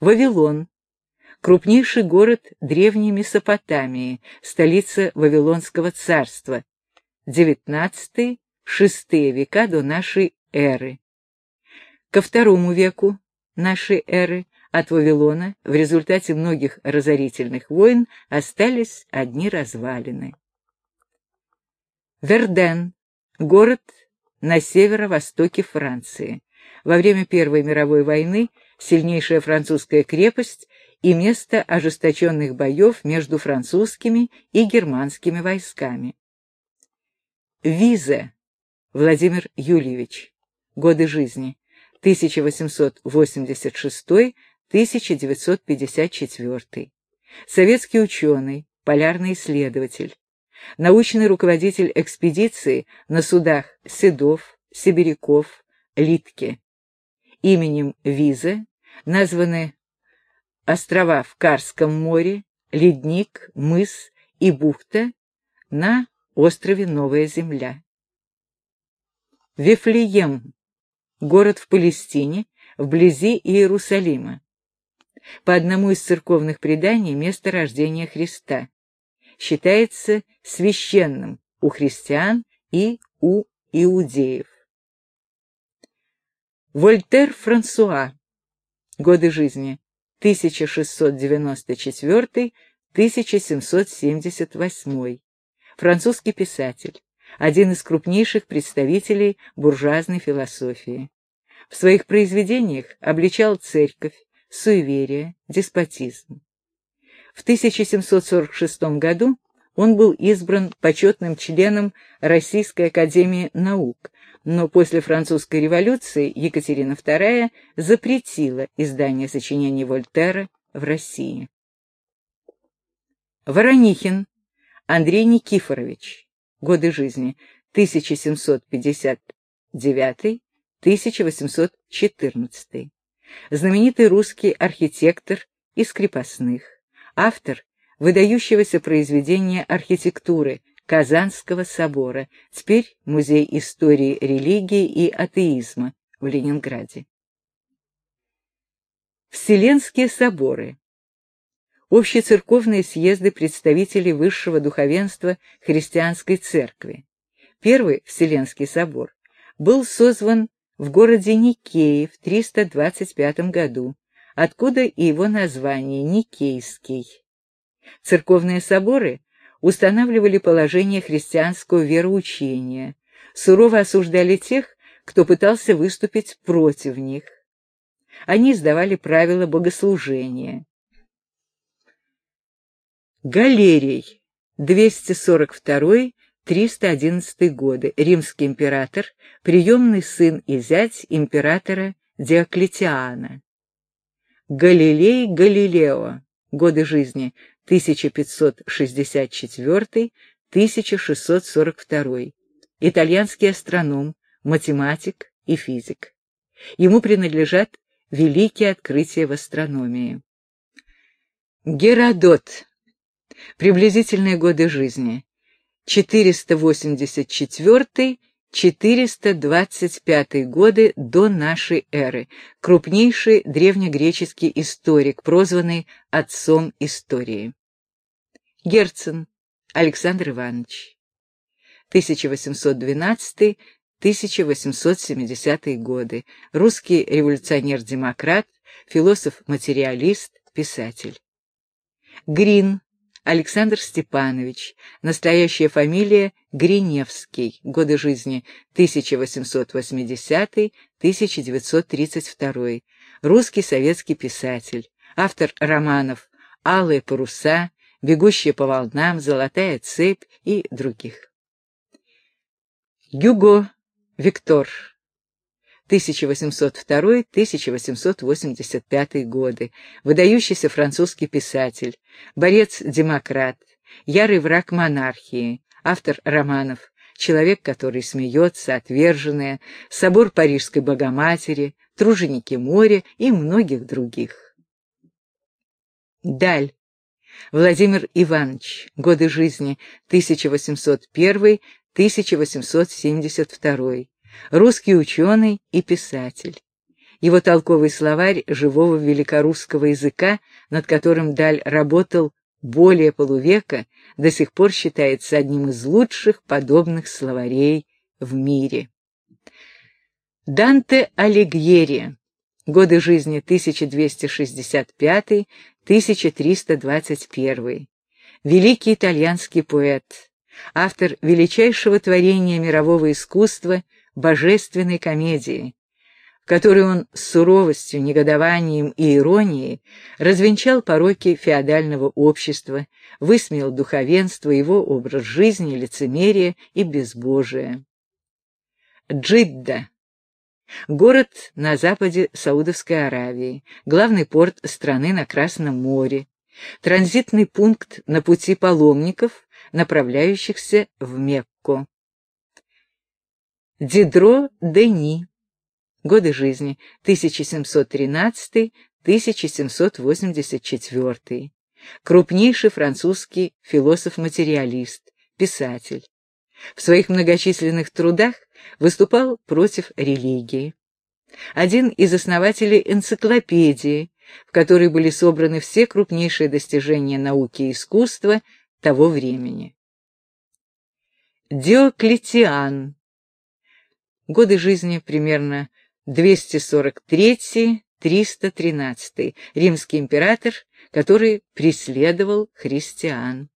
Вавилон. Крупнейший город древней Месопотамии, столица Вавилонского царства. XIX-VI века до нашей эры. Ко второму веку нашей эры от Вавилона в результате многих разорительных войн остались одни развалины. Верден – город на северо-востоке Франции. Во время Первой мировой войны сильнейшая французская крепость и место ожесточенных боев между французскими и германскими войсками. Визе Владимир Юльевич. Годы жизни 1886-1954. Советский ученый, полярный исследователь. Научный руководитель экспедиции на судах Седов, Сибиряков, Литке. Именем Виза названы острова в Карском море, ледник, мыс и бухта на острове Новая Земля. Вифлеем – город в Палестине, вблизи Иерусалима. По одному из церковных преданий место рождения Христа. Считается священным у христиан и у иудеев. Вольтер Франсуа. Годы жизни 1694-1778. Французский писатель один из крупнейших представителей буржуазной философии. В своих произведениях обличал церковь, суеверие, деспотизм. В 1746 году он был избран почетным членом Российской академии наук, но после французской революции Екатерина II запретила издание сочинений Вольтера в России. Воронихин Андрей Никифорович Годы жизни 1759-1814. Знаменитый русский архитектор из крепостных, автор выдающегося произведения архитектуры Казанского собора, теперь Музей истории религии и атеизма в Ленинграде. Вселенские соборы общецерковные съезды представителей высшего духовенства христианской церкви. Первый Вселенский собор был созван в городе Никее в 325 году, откуда и его название Никейский. Церковные соборы устанавливали положение христианского вероучения, сурово осуждали тех, кто пытался выступить против них. Они издавали правила богослужения, Галерий, 242-311 годы, римский император, приемный сын и зять императора Диоклетиана. Галилей Галилео, годы жизни 1564-1642, итальянский астроном, математик и физик. Ему принадлежат великие открытия в астрономии. Геродот Приблизительные годы жизни. 484-425 годы до нашей эры. Крупнейший древнегреческий историк, прозванный отцом истории. Герцен Александр Иванович. 1812-1870 годы. Русский революционер-демократ, философ-материалист, писатель. Грин Александр Степанович, настоящая фамилия Гриневский, годы жизни 1880-1932, русский советский писатель, автор романов «Алые паруса», «Бегущие по волнам», «Золотая цепь» и других. Гюго Виктор 1802-1885 годы, выдающийся французский писатель, борец-демократ, ярый враг монархии, автор романов «Человек, который смеется», «Отверженная», «Собор Парижской Богоматери», «Труженики моря» и многих других. Даль. Владимир Иванович. Годы жизни 1801-1872 русский ученый и писатель. Его толковый словарь живого великорусского языка, над которым Даль работал более полувека, до сих пор считается одним из лучших подобных словарей в мире. Данте Алигьери. Годы жизни 1265-1321. Великий итальянский поэт, автор величайшего творения мирового искусства «Божественной комедии», который он с суровостью, негодованием и иронией развенчал пороки феодального общества, высмеял духовенство, его образ жизни, лицемерие и безбожие. Джидда. Город на западе Саудовской Аравии, главный порт страны на Красном море, транзитный пункт на пути паломников, направляющихся в Мекку. Дидро Дени Годы жизни 1713-1784. Крупнейший французский философ-материалист, писатель. В своих многочисленных трудах выступал против религии. Один из основателей энциклопедии, в которой были собраны все крупнейшие достижения науки и искусства того времени. Диоклетиан. Годы жизни примерно 243-313, римский император, который преследовал христиан.